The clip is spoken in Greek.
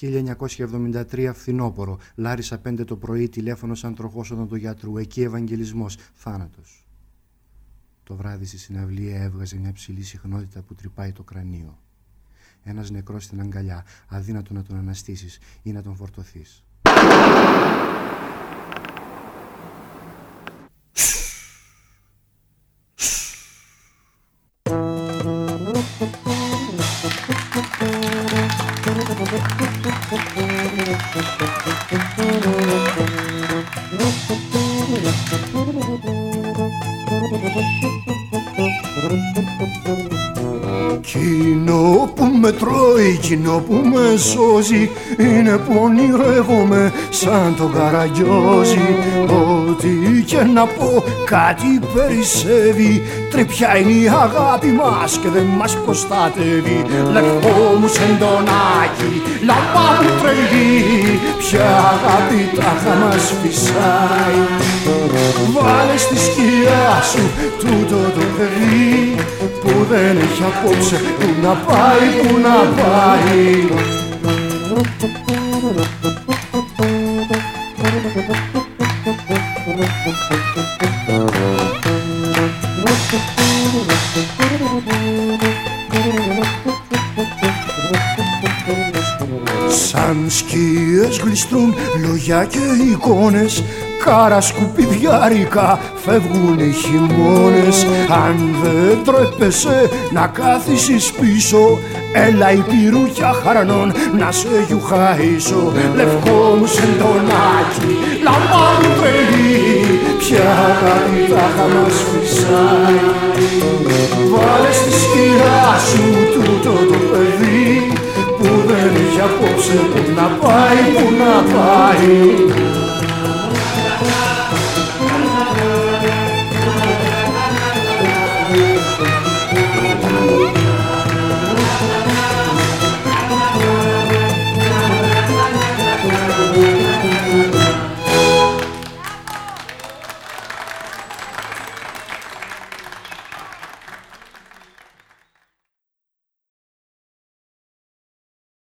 1973 φθινόπορο. Λάρισα 5 το πρωί, τηλέφωνο σαν τροχόσοδον του γιατρού. Εκεί Ευαγγελισμός. Θάνατος. Το βράδυ στη συναυλία έβγαζε μια ψηλή συχνότητα που τρυπάει το κρανίο. Ένας νεκρός στην αγκαλιά, αδύνατο να τον αναστήσεις ή να τον φορτωθείς. Κοινό που με τρώει, κοινό που με σώζει Είναι που ονειρεύομαι σαν τον καραγκιόζη. Ό,τι και να πω κάτι περισσεύει. Τρυπιά είναι η αγάπη μας και δεν μας προστατεύει. Λευκό μου σεντονάκι, λαμπά μου τρελή Ποια αγάπη τάχα μας φυσάει. Βάλε στη σκιά σου τούτο το παιδί Που δεν έχει απόψε που να πάει, που να πάει Σαν σκιές γλιστρούν λόγια και εικόνες Κάρα σκουπιδιάρικα φεύγουν οι χειμώνες. Αν δεν τρέπεσαι να κάθισεις πίσω Έλα η πυρούκια χαρανών να σε γιουχαίσω. Λευκό μου σεντονάκι, λαμπά μου τρελή Ποια αγάπη θα μας φυσάει. Βάλε στη σκυρά σου απόψε που να πάει, που να πάει